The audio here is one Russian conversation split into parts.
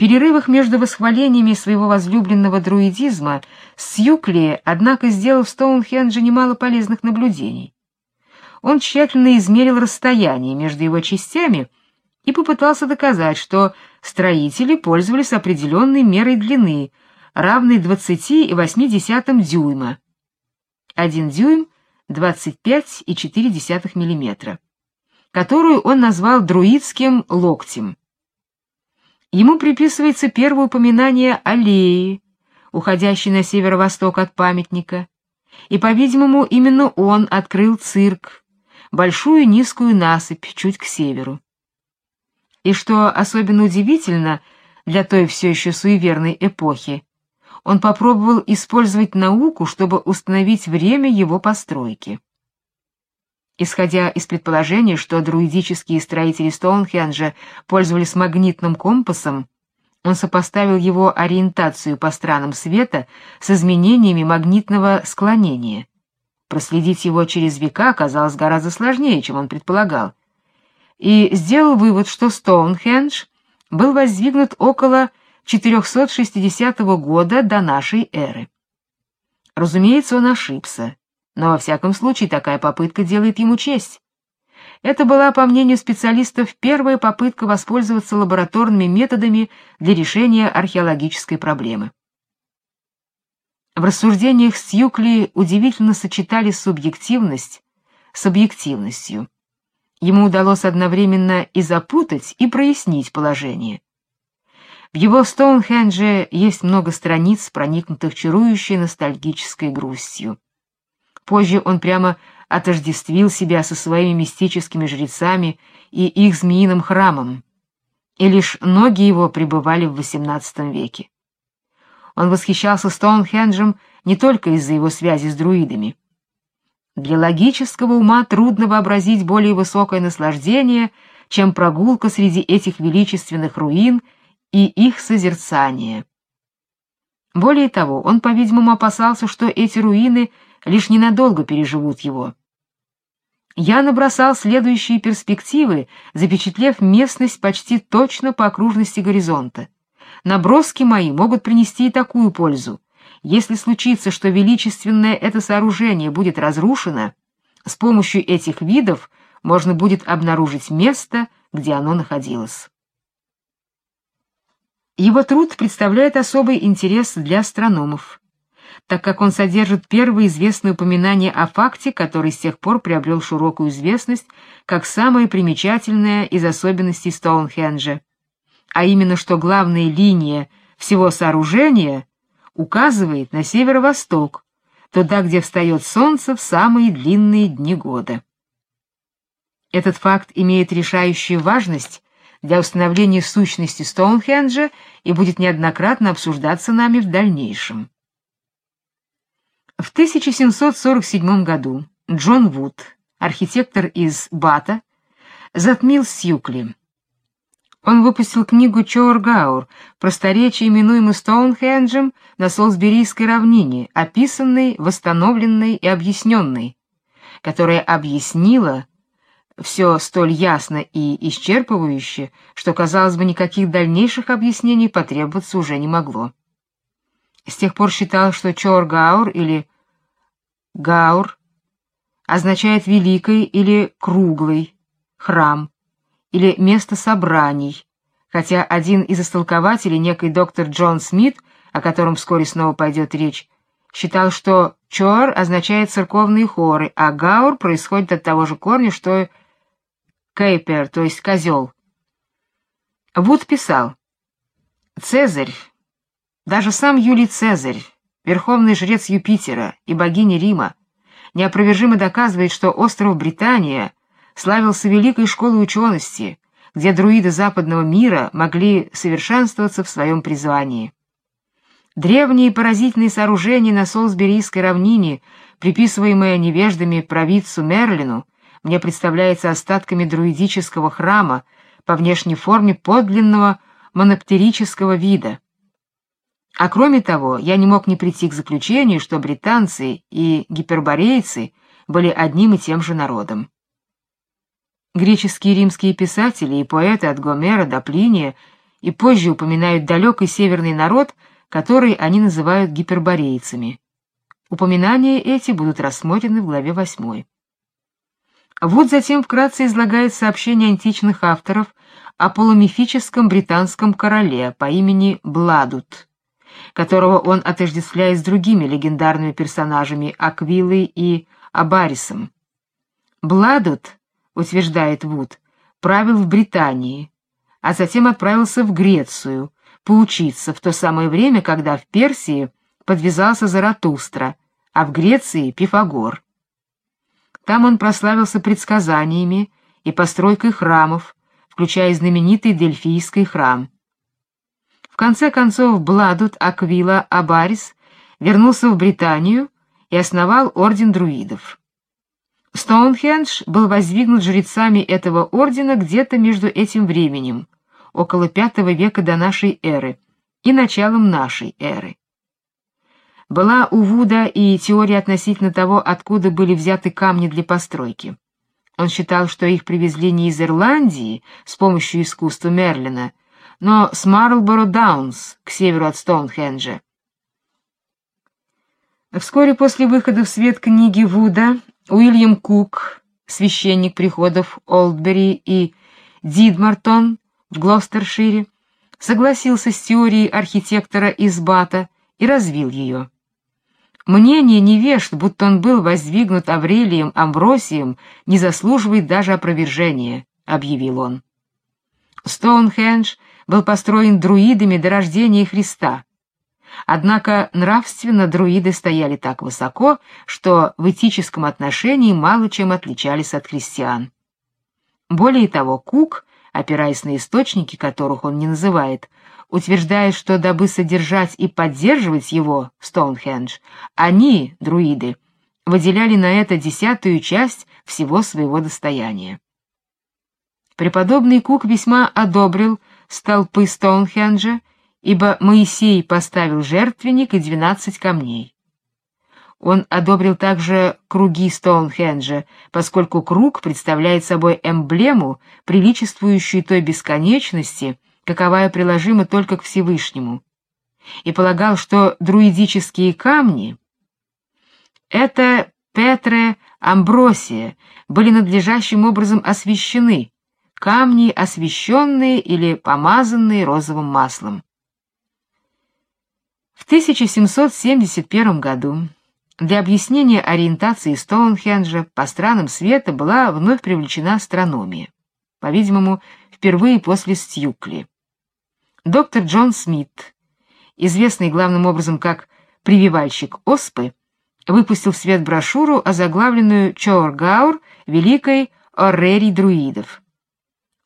перерывах между восхвалениями своего возлюбленного друидизма Сьюкли, однако, сделал в Стоунхендже немало полезных наблюдений. Он тщательно измерил расстояние между его частями и попытался доказать, что строители пользовались определенной мерой длины, равной 20,8 дюйма. 1 дюйм 25,4 мм, которую он назвал друидским локтем. Ему приписывается первое упоминание аллеи, уходящей на северо-восток от памятника, и, по-видимому, именно он открыл цирк, большую низкую насыпь чуть к северу. И что особенно удивительно для той все еще суеверной эпохи, он попробовал использовать науку, чтобы установить время его постройки. Исходя из предположения, что друидические строители Стоунхенджа пользовались магнитным компасом, он сопоставил его ориентацию по странам света с изменениями магнитного склонения. Проследить его через века оказалось гораздо сложнее, чем он предполагал, и сделал вывод, что Стоунхендж был воздвигнут около 460 года до нашей эры. Разумеется, он ошибся, но во всяком случае такая попытка делает ему честь. Это была, по мнению специалистов, первая попытка воспользоваться лабораторными методами для решения археологической проблемы. В рассуждениях Сьюкли удивительно сочетались субъективность с объективностью. Ему удалось одновременно и запутать, и прояснить положение. В его Стоунхендже есть много страниц, проникнутых чарующей ностальгической грустью. Позже он прямо отождествил себя со своими мистическими жрецами и их змеиным храмом, и лишь ноги его пребывали в XVIII веке. Он восхищался Стоунхенджем не только из-за его связи с друидами. Для логического ума трудно вообразить более высокое наслаждение, чем прогулка среди этих величественных руин — и их созерцание. Более того, он, по-видимому, опасался, что эти руины лишь ненадолго переживут его. Я набросал следующие перспективы, запечатлев местность почти точно по окружности горизонта. Наброски мои могут принести и такую пользу. Если случится, что величественное это сооружение будет разрушено, с помощью этих видов можно будет обнаружить место, где оно находилось. Его труд представляет особый интерес для астрономов, так как он содержит первые известные упоминания о факте, который с тех пор приобрел широкую известность как самое примечательное из особенностей Стоунхенджа, а именно что главная линия всего сооружения указывает на северо-восток, туда, где встает солнце в самые длинные дни года. Этот факт имеет решающую важность для установления сущности Стоунхенджа и будет неоднократно обсуждаться нами в дальнейшем. В 1747 году Джон Вуд, архитектор из Бата, затмил Сьюкли. Он выпустил книгу Чоургаур, просторечие, именуемый Стоунхенджем на Солсберийской равнине, описанной, восстановленной и объясненной, которая объяснила все столь ясно и исчерпывающе, что, казалось бы, никаких дальнейших объяснений потребоваться уже не могло. С тех пор считал, что Чор-Гаур или Гаур означает «великий» или «круглый», «храм» или «место собраний», хотя один из истолкователей, некий доктор Джон Смит, о котором вскоре снова пойдет речь, считал, что «чор» означает церковные хоры, а «гаур» происходит от того же корня, что Кейпер, то есть козел. Вуд писал, «Цезарь, даже сам Юлий Цезарь, верховный жрец Юпитера и богиня Рима, неопровержимо доказывает, что остров Британия славился великой школой учености, где друиды западного мира могли совершенствоваться в своем призвании. Древние поразительные сооружения на Солсберийской равнине, приписываемые невеждами провидцу Мерлину, мне представляется остатками друидического храма по внешней форме подлинного моноптерического вида. А кроме того, я не мог не прийти к заключению, что британцы и гиперборейцы были одним и тем же народом. Греческие и римские писатели и поэты от Гомера до Плиния и позже упоминают далекий северный народ, который они называют гиперборейцами. Упоминания эти будут рассмотрены в главе 8. Вот затем вкратце излагает сообщение античных авторов о полумифическом британском короле по имени Бладут, которого он отождествляет с другими легендарными персонажами Аквилой и Абарисом. Бладут, утверждает Вуд, правил в Британии, а затем отправился в Грецию поучиться в то самое время, когда в Персии подвязался Заратустра, а в Греции — Пифагор. Там он прославился предсказаниями и постройкой храмов, включая знаменитый Дельфийский храм. Конце концов Бладут Аквила Абарис вернулся в Британию и основал орден друидов. Стоунхендж был воздвигнут жрецами этого ордена где-то между этим временем, около V века до нашей эры, и началом нашей эры. Была у Вуда и теория относительно того, откуда были взяты камни для постройки. Он считал, что их привезли не из Ирландии с помощью искусства Мерлина, но с Марлборо Даунс, к северу от Стоунхенджа. Вскоре после выхода в свет книги Вуда Уильям Кук, священник приходов Олдбери и Дидмартон в Глостершире, согласился с теорией архитектора из Бата и развил ее. Мнение невежд, будто он был воздвигнут Аврелием Амбросием, не заслуживает даже опровержения, объявил он. Стоунхендж был построен друидами до рождения Христа. Однако нравственно друиды стояли так высоко, что в этическом отношении мало чем отличались от христиан. Более того, Кук, опираясь на источники, которых он не называет, утверждает, что дабы содержать и поддерживать его, Стоунхендж, они, друиды, выделяли на это десятую часть всего своего достояния. Преподобный Кук весьма одобрил столпы Стоунхенджа, ибо Моисей поставил жертвенник и двенадцать камней. Он одобрил также круги Стоунхенджа, поскольку круг представляет собой эмблему, приличествующую той бесконечности, каковая приложима только к Всевышнему, и полагал, что друидические камни — это Петре Амбросия, были надлежащим образом освящены, камни, освященные или помазанные розовым маслом. В 1771 году для объяснения ориентации Стоунхенджа по странам света была вновь привлечена астрономия, по-видимому, впервые после Стьюкли. Доктор Джон Смит, известный главным образом как прививальщик оспы, выпустил в свет брошюру, озаглавленную «Чооргаур. Великой Оррерий друидов».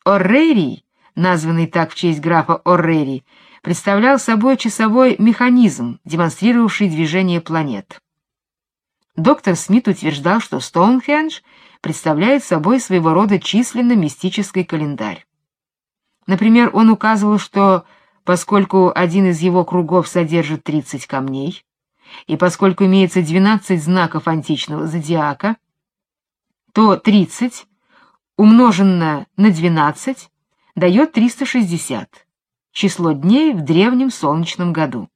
Оррерий, названный так в честь графа Оррерий, представлял собой часовой механизм, демонстрировавший движение планет. Доктор Смит утверждал, что Стоунхендж представляет собой своего рода численно-мистический календарь. Например, он указывал, что поскольку один из его кругов содержит 30 камней, и поскольку имеется 12 знаков античного зодиака, то 30 умноженное на 12 дает 360, число дней в древнем солнечном году.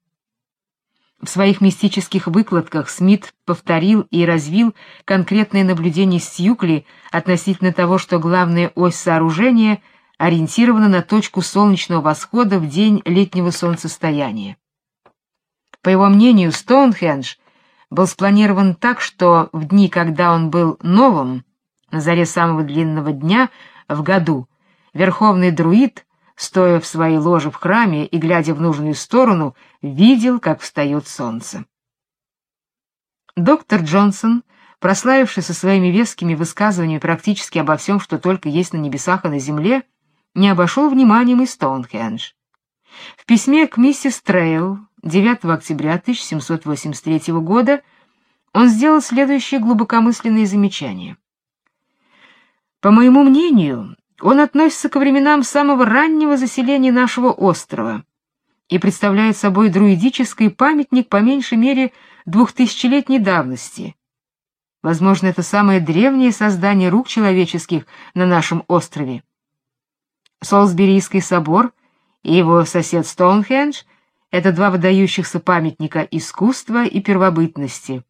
В своих мистических выкладках Смит повторил и развил конкретные наблюдения Сьюкли относительно того, что главная ось сооружения — ориентирована на точку солнечного восхода в день летнего солнцестояния. По его мнению, Стоунхендж был спланирован так, что в дни, когда он был новым, на заре самого длинного дня в году, верховный друид, стоя в своей ложе в храме и глядя в нужную сторону, видел, как встает солнце. Доктор Джонсон, прославившийся своими вескими высказываниями практически обо всем, что только есть на небесах и на земле, не обошел вниманием и Стоунхендж. В письме к миссис Трейл 9 октября 1783 года он сделал следующее глубокомысленное замечание. По моему мнению, он относится к временам самого раннего заселения нашего острова и представляет собой друидический памятник по меньшей мере двухтысячелетней давности. Возможно, это самое древнее создание рук человеческих на нашем острове. Солсберийский собор и его сосед Стоунхендж — это два выдающихся памятника искусства и первобытности,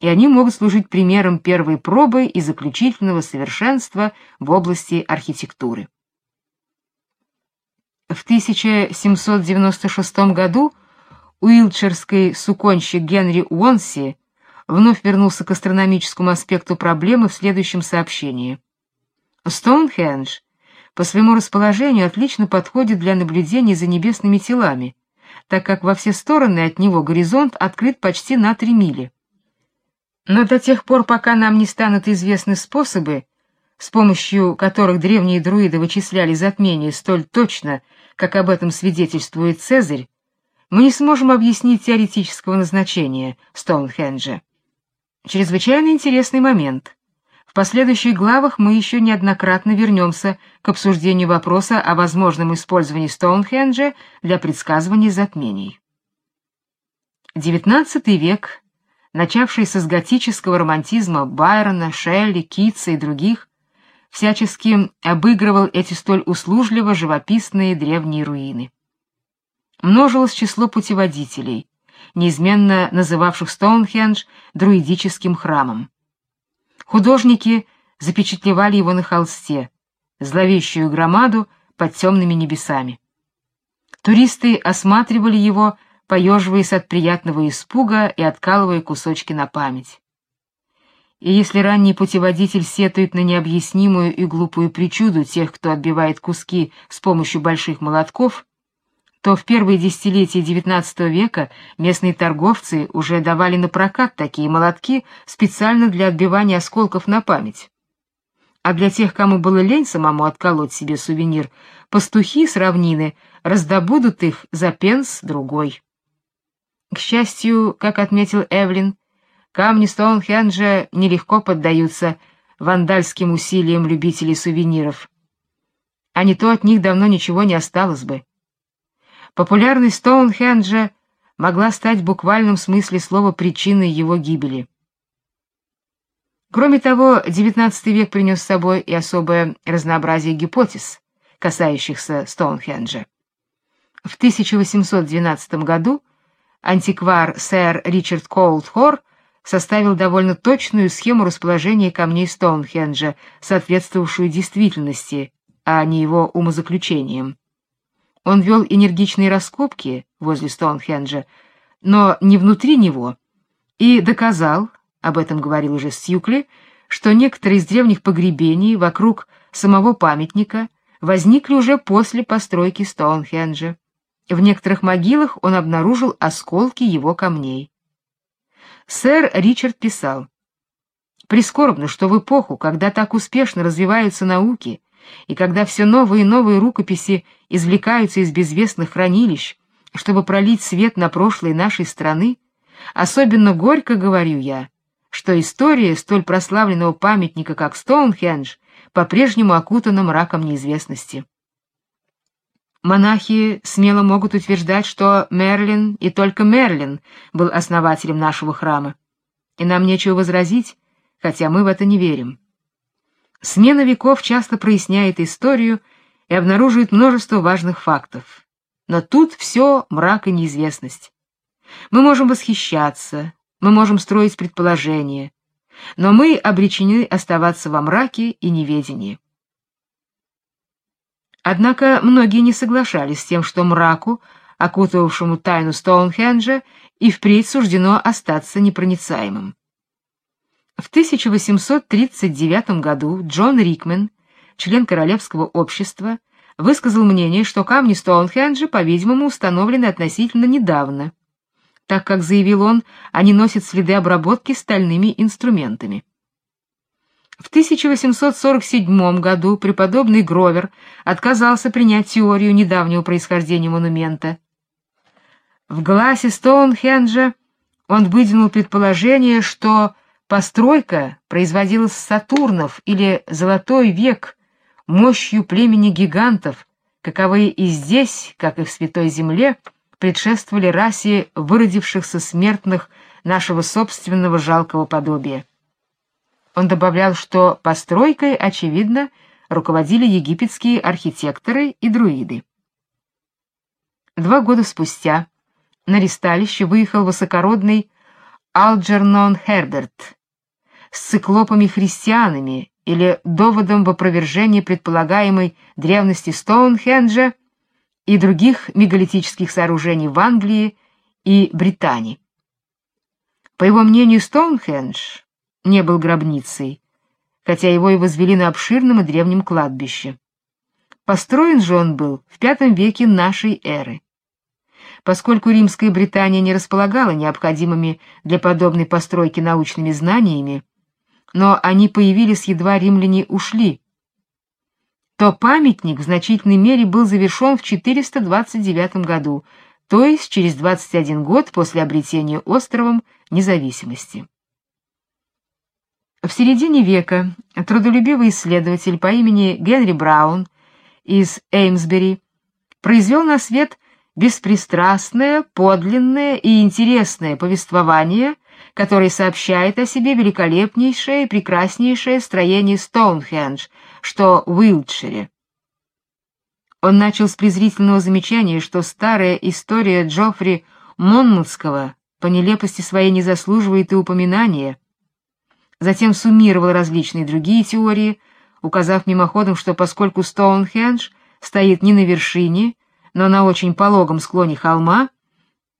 и они могут служить примером первой пробы и заключительного совершенства в области архитектуры. В 1796 году уилчерский суконщик Генри Уонси вновь вернулся к астрономическому аспекту проблемы в следующем сообщении. Стоунхендж по своему расположению отлично подходит для наблюдений за небесными телами, так как во все стороны от него горизонт открыт почти на три мили. Но до тех пор, пока нам не станут известны способы, с помощью которых древние друиды вычисляли затмения столь точно, как об этом свидетельствует Цезарь, мы не сможем объяснить теоретического назначения Стоунхенджа. Чрезвычайно интересный момент. В последующих главах мы еще неоднократно вернемся к обсуждению вопроса о возможном использовании Стоунхенджа для предсказывания затмений. XIX век, начавшийся с готического романтизма Байрона, Шелли, Китса и других, всячески обыгрывал эти столь услужливо живописные древние руины. Множилось число путеводителей, неизменно называвших Стоунхендж друидическим храмом. Художники запечатлевали его на холсте, зловещую громаду под темными небесами. Туристы осматривали его, поеживаясь от приятного испуга и откалывая кусочки на память. И если ранний путеводитель сетует на необъяснимую и глупую причуду тех, кто отбивает куски с помощью больших молотков, то в первые десятилетия XIX века местные торговцы уже давали на прокат такие молотки специально для отбивания осколков на память. А для тех, кому было лень самому отколоть себе сувенир, пастухи с равнины раздобудут их за пенс другой. К счастью, как отметил Эвлин, камни Стоунхенджа нелегко поддаются вандальским усилиям любителей сувениров. А не то от них давно ничего не осталось бы. Популярность Стоунхенджа могла стать в буквальном смысле слова причиной его гибели. Кроме того, XIX век принес с собой и особое разнообразие гипотез, касающихся Стоунхенджа. В 1812 году антиквар сэр Ричард Коулдхор составил довольно точную схему расположения камней Стоунхенджа, соответствовавшую действительности, а не его умозаключениям. Он вел энергичные раскопки возле Стоунхенджа, но не внутри него, и доказал, об этом говорил уже Сьюкли, что некоторые из древних погребений вокруг самого памятника возникли уже после постройки Стоунхенджа. В некоторых могилах он обнаружил осколки его камней. Сэр Ричард писал: Прискорбно, что в эпоху, когда так успешно развиваются науки, и когда все новые и новые рукописи извлекаются из безвестных хранилищ, чтобы пролить свет на прошлое нашей страны, особенно горько говорю я, что история столь прославленного памятника, как Стоунхендж, по-прежнему окутана мраком неизвестности. Монахи смело могут утверждать, что Мерлин и только Мерлин был основателем нашего храма. И нам нечего возразить, хотя мы в это не верим. Смена веков часто проясняет историю и обнаруживает множество важных фактов. Но тут все мрак и неизвестность. Мы можем восхищаться, мы можем строить предположения, но мы обречены оставаться во мраке и неведении. Однако многие не соглашались с тем, что мраку, окутывавшему тайну Стоунхенджа, и впредь суждено остаться непроницаемым. В 1839 году Джон Рикмен, член Королевского общества, высказал мнение, что камни Стоунхенджа, по-видимому, установлены относительно недавно, так как, заявил он, они носят следы обработки стальными инструментами. В 1847 году преподобный Гровер отказался принять теорию недавнего происхождения монумента. В гласе Стоунхенджа он выдвинул предположение, что Постройка производилась Сатурнов или Золотой век мощью племени гигантов, каковые и здесь, как и в Святой Земле, предшествовали расе выродившихся смертных нашего собственного жалкого подобия. Он добавлял, что постройкой, очевидно, руководили египетские архитекторы и друиды. Два года спустя на ристалище выехал высокородный Алджернон Херберт с циклопами-христианами или доводом в опровержении предполагаемой древности Стоунхенджа и других мегалитических сооружений в Англии и Британии. По его мнению, Стоунхендж не был гробницей, хотя его и возвели на обширном и древнем кладбище. Построен же он был в V веке нашей эры. Поскольку римская Британия не располагала необходимыми для подобной постройки научными знаниями, но они появились едва римляне ушли, то памятник в значительной мере был завершен в 429 году, то есть через 21 год после обретения островом независимости. В середине века трудолюбивый исследователь по имени Генри Браун из Эймсбери произвел на свет беспристрастное, подлинное и интересное повествование, которое сообщает о себе великолепнейшее и прекраснейшее строение Стоунхендж, что в Уилтшире. Он начал с презрительного замечания, что старая история Джоффри Монмутского по нелепости своей не заслуживает и упоминания. Затем суммировал различные другие теории, указав мимоходом, что поскольку Стоунхендж стоит не на вершине, но на очень пологом склоне холма,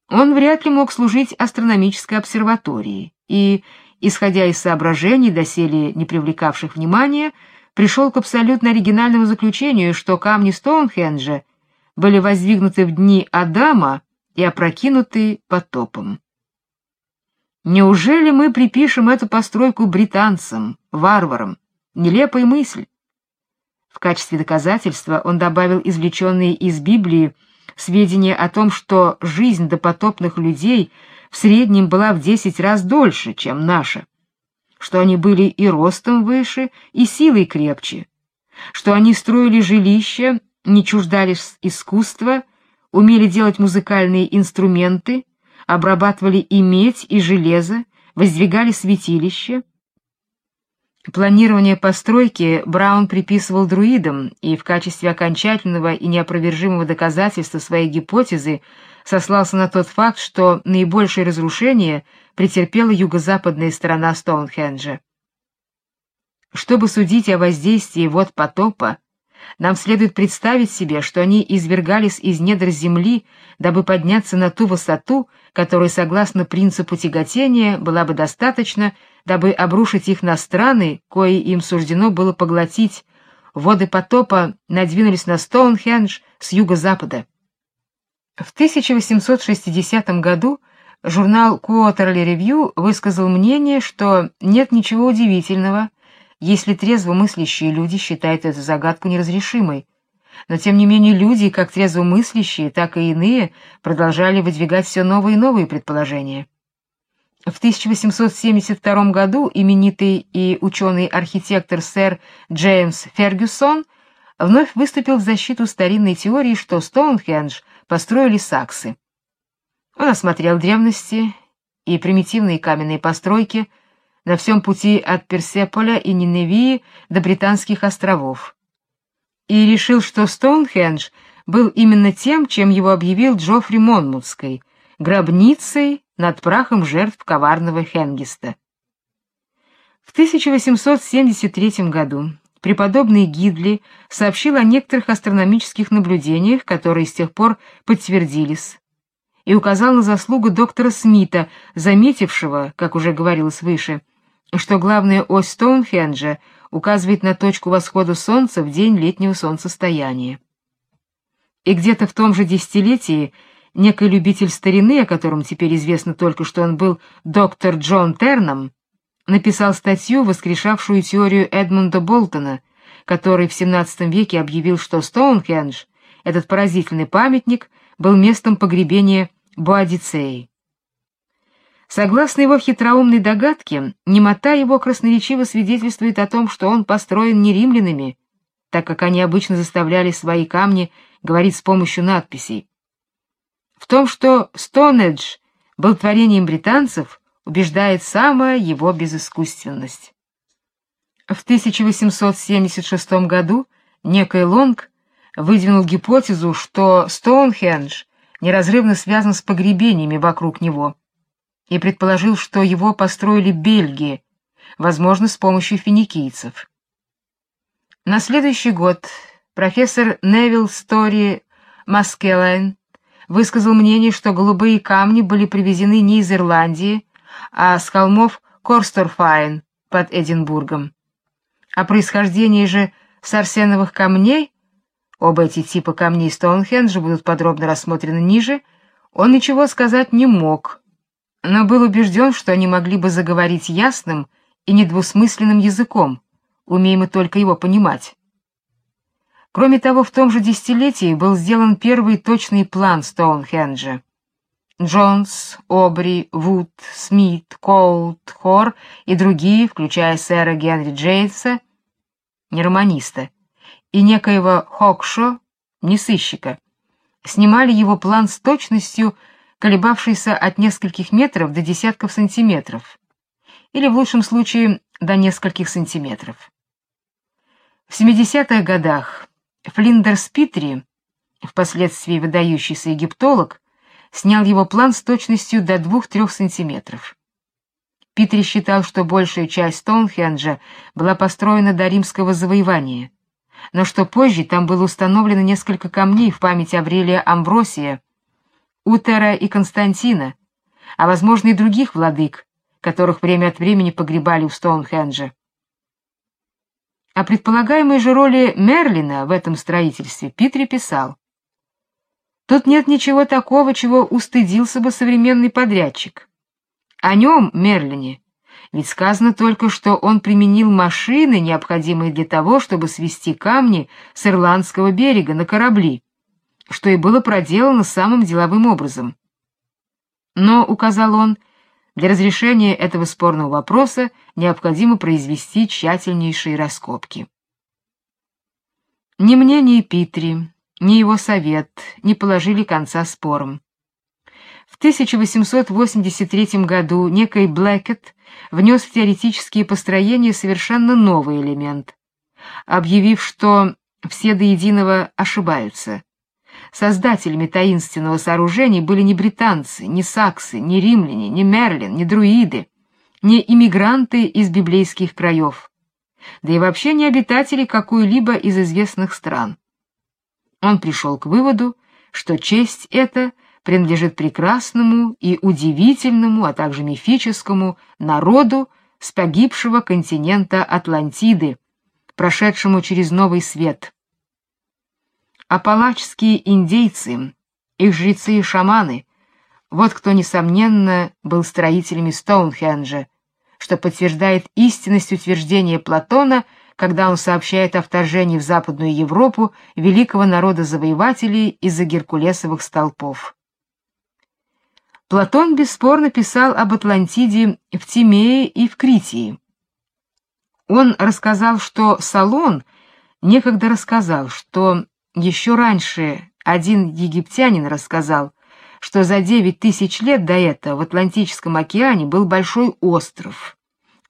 он вряд ли мог служить астрономической обсерваторией, и, исходя из соображений, доселе не привлекавших внимания, пришел к абсолютно оригинальному заключению, что камни Стоунхенджа были воздвигнуты в дни Адама и опрокинуты потопом. Неужели мы припишем эту постройку британцам, варварам? Нелепая мысль. В качестве доказательства он добавил извлеченные из Библии сведения о том, что жизнь допотопных людей в среднем была в десять раз дольше, чем наша, что они были и ростом выше, и силой крепче, что они строили жилища, не чуждались искусства, умели делать музыкальные инструменты, обрабатывали и медь, и железо, воздвигали святилища, Планирование постройки Браун приписывал друидам и в качестве окончательного и неопровержимого доказательства своей гипотезы сослался на тот факт, что наибольшее разрушение претерпела юго-западная сторона Стоунхенджа. Чтобы судить о воздействии вод потопа, нам следует представить себе, что они извергались из недр земли, дабы подняться на ту высоту, которая, согласно принципу тяготения, была бы достаточно, дабы обрушить их на страны, кои им суждено было поглотить. Воды потопа надвинулись на Стоунхендж с юго-запада. В 1860 году журнал Quarterly Review высказал мнение, что нет ничего удивительного, если трезвомыслящие люди считают эту загадку неразрешимой. Но тем не менее люди, как трезвомыслящие, так и иные, продолжали выдвигать все новые и новые предположения. В 1872 году именитый и ученый-архитектор сэр Джеймс Фергюсон вновь выступил в защиту старинной теории, что Стоунхендж построили саксы. Он осмотрел древности и примитивные каменные постройки, на всем пути от Персеполя и Ниневии до Британских островов. И решил, что Стоунхендж был именно тем, чем его объявил Джоффри Монмутской — гробницей над прахом жертв коварного Хенгиста. В 1873 году преподобный Гидли сообщил о некоторых астрономических наблюдениях, которые с тех пор подтвердились, и указал на заслугу доктора Смита, заметившего, как уже говорилось выше, что главная ось Стоунхенджа указывает на точку восхода солнца в день летнего солнцестояния. И где-то в том же десятилетии некий любитель старины, о котором теперь известно только, что он был доктор Джон Терном, написал статью, воскрешавшую теорию Эдмунда Болтона, который в XVII веке объявил, что Стоунхендж, этот поразительный памятник, был местом погребения Боадицеи. Согласно его хитроумной догадке, немота его красноречиво свидетельствует о том, что он построен не римлянами, так как они обычно заставляли свои камни говорить с помощью надписей. В том, что Стоунедж был творением британцев, убеждает самая его безыскусственность. В 1876 году некий Лонг выдвинул гипотезу, что Стоунхендж неразрывно связан с погребениями вокруг него, и предположил, что его построили Бельгии, возможно, с помощью финикийцев. На следующий год профессор Невилл Стори Маскеллайн высказал мнение, что голубые камни были привезены не из Ирландии, а с холмов Корсторфайн под Эдинбургом. О происхождении же сарсеновых камней, оба эти типа камней Стоунхенджа будут подробно рассмотрены ниже, он ничего сказать не мог, но был убежден, что они могли бы заговорить ясным и недвусмысленным языком, умей мы только его понимать. Кроме того, в том же десятилетии был сделан первый точный план Стоунхенджа. Джонс, Обри, Вуд, Смит, Коулт, Хор и другие, включая сэра Генри Джейнса, не романиста, и некоего Хокшо, не сыщика, снимали его план с точностью, колебавшейся от нескольких метров до десятков сантиметров, или в лучшем случае до нескольких сантиметров. В 70-х годах Флиндерс Питри, впоследствии выдающийся египтолог, снял его план с точностью до 2-3 сантиметров. Питри считал, что большая часть Стоунхенджа была построена до римского завоевания, но что позже там было установлено несколько камней в память Аврелия Амбросия, Утера и Константина, а возможно и других владык, которых время от времени погребали у Стоунхенджа. О предполагаемой же роли Мерлина в этом строительстве Питри писал: Тут нет ничего такого, чего устыдился бы современный подрядчик. О нем, Мерлине, ведь сказано только, что он применил машины, необходимые для того, чтобы свести камни с ирландского берега на корабли, что и было проделано самым деловым образом. Но, указал он, для разрешения этого спорного вопроса необходимо произвести тщательнейшие раскопки. Ни мне, ни Питри, ни его совет не положили конца спорам. В 1883 году некий Блэкет внес в теоретические построения совершенно новый элемент, объявив, что все до единого ошибаются. Создателями таинственного сооружения были не британцы, не саксы, не римляне, не Мерлин, не друиды, не иммигранты из библейских краев, да и вообще не обитатели какой-либо из известных стран он пришел к выводу, что честь эта принадлежит прекрасному и удивительному, а также мифическому народу с погибшего континента Атлантиды, прошедшему через новый свет. Апалачские индейцы, их жрецы и шаманы вот кто несомненно был строителями Стоунхенджа, что подтверждает истинность утверждения Платона когда он сообщает о вторжении в Западную Европу великого народа завоевателей из-за геркулесовых столпов. Платон бесспорно писал об Атлантиде в Тимее и в Критии. Он рассказал, что Салон некогда рассказал, что еще раньше один египтянин рассказал, что за девять тысяч лет до этого в Атлантическом океане был большой остров,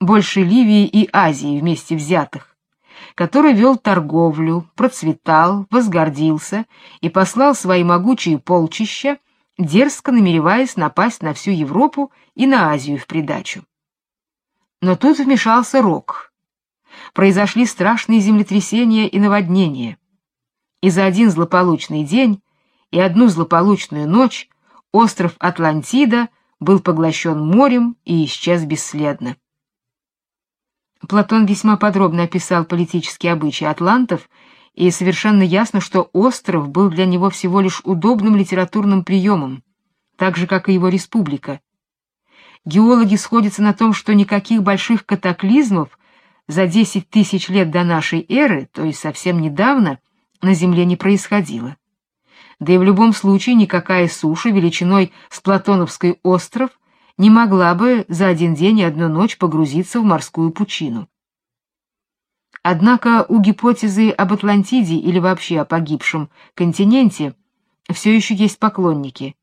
больше Ливии и Азии вместе взятых, который вел торговлю, процветал, возгордился и послал свои могучие полчища, дерзко намереваясь напасть на всю Европу и на Азию в придачу. Но тут вмешался Рок. Произошли страшные землетрясения и наводнения. И за один злополучный день и одну злополучную ночь остров Атлантида был поглощен морем и исчез бесследно. Платон весьма подробно описал политические обычаи атлантов, и совершенно ясно, что остров был для него всего лишь удобным литературным приемом, так же как и его республика. Геологи сходятся на том, что никаких больших катаклизмов за 10 тысяч лет до нашей эры, то есть совсем недавно, на Земле не происходило. Да и в любом случае никакая суша величиной с Платоновский остров не могла бы за один день и одну ночь погрузиться в морскую пучину. Однако у гипотезы об Атлантиде или вообще о погибшем континенте все еще есть поклонники.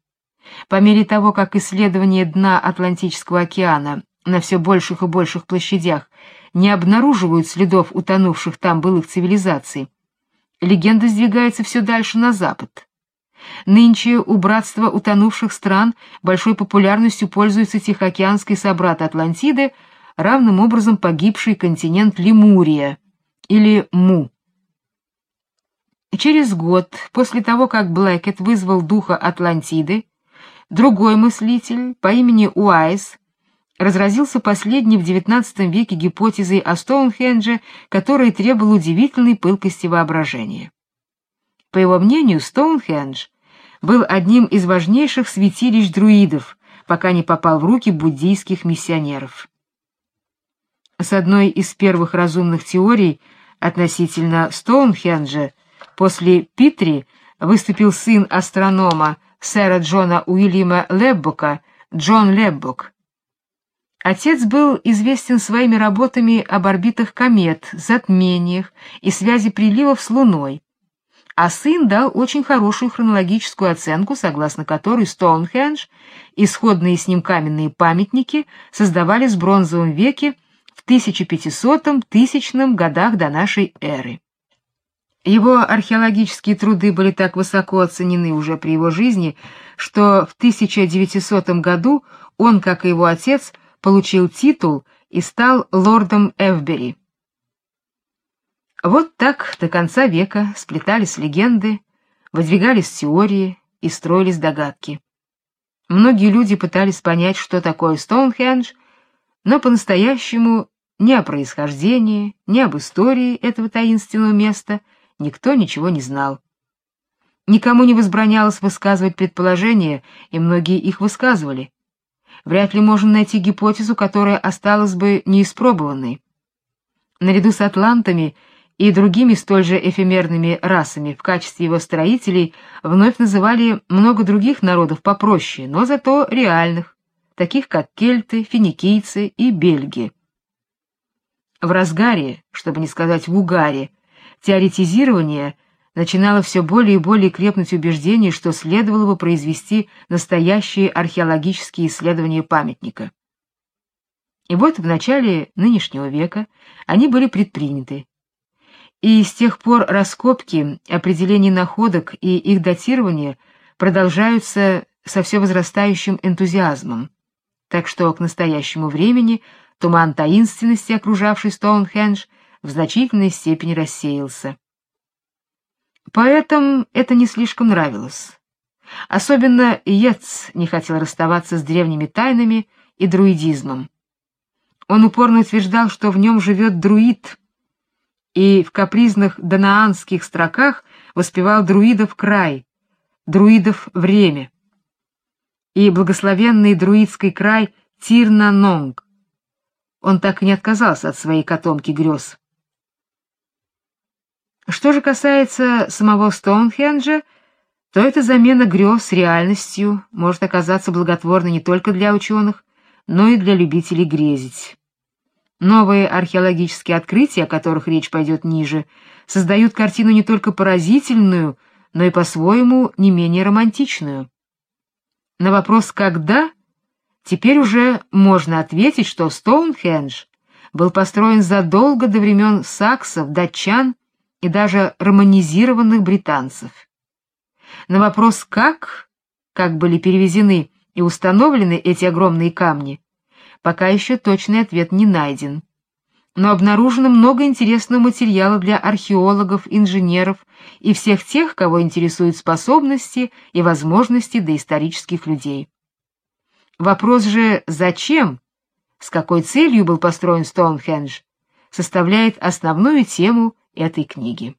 По мере того, как исследование дна Атлантического океана на все больших и больших площадях не обнаруживают следов утонувших там былых цивилизаций, легенда сдвигается все дальше на запад. Нынче у братства утонувших стран большой популярностью пользуется Тихоокеанский собрат Атлантиды, равным образом погибший континент Лемурия или Му. Через год после того, как Блэкет вызвал духа Атлантиды, другой мыслитель по имени Уайс разразился последней в XIX веке гипотезой о Стоунхендже, которая требовала удивительной пылкости воображения. По его мнению, Стоунхендж был одним из важнейших святилищ друидов, пока не попал в руки буддийских миссионеров. С одной из первых разумных теорий относительно Стоунхенджа после Питри выступил сын астронома сэра Джона Уильяма Леббока, Джон Леббок. Отец был известен своими работами об орбитах комет, затмениях и связи приливов с Луной, а сын дал очень хорошую хронологическую оценку, согласно которой Стоунхендж и сходные с ним каменные памятники создавались в бронзовом веке в 1500-1000 годах до нашей эры. Его археологические труды были так высоко оценены уже при его жизни, что в 1900 году он, как и его отец, получил титул и стал лордом Эвбери. Вот так до конца века сплетались легенды, выдвигались теории и строились догадки. Многие люди пытались понять, что такое Стоунхендж, но по-настоящему ни о происхождении, ни об истории этого таинственного места никто ничего не знал. Никому не возбранялось высказывать предположения, и многие их высказывали. Вряд ли можно найти гипотезу, которая осталась бы неиспробованной. Наряду с атлантами и другими столь же эфемерными расами в качестве его строителей вновь называли много других народов попроще, но зато реальных, таких как кельты, финикийцы и бельги. В разгаре, чтобы не сказать в угаре, теоретизирование начинало все более и более крепнуть убеждение, что следовало бы произвести настоящие археологические исследования памятника. И вот в начале нынешнего века они были предприняты. И с тех пор раскопки, определение находок и их датирование продолжаются со все возрастающим энтузиазмом. Так что к настоящему времени Туман таинственности, окружавший Стоунхендж, в значительной степени рассеялся. Поэтому это не слишком нравилось. Особенно Йетс не хотел расставаться с древними тайнами и друидизмом. Он упорно утверждал, что в нем живет друид, и в капризных данаанских строках воспевал друидов край, друидов время. И благословенный друидский край Тирнанонг, он так и не отказался от своей котомки грез. Что же касается самого Стоунхенджа, то эта замена грез реальностью может оказаться благотворной не только для ученых, но и для любителей грезить. Новые археологические открытия, о которых речь пойдет ниже, создают картину не только поразительную, но и по-своему не менее романтичную. На вопрос «когда» Теперь уже можно ответить, что Стоунхендж был построен задолго до времен саксов, датчан и даже романизированных британцев. На вопрос «как?», как были перевезены и установлены эти огромные камни, пока еще точный ответ не найден. Но обнаружено много интересного материала для археологов, инженеров и всех тех, кого интересуют способности и возможности доисторических людей. Вопрос же «зачем?», с какой целью был построен Стоунхендж, составляет основную тему этой книги.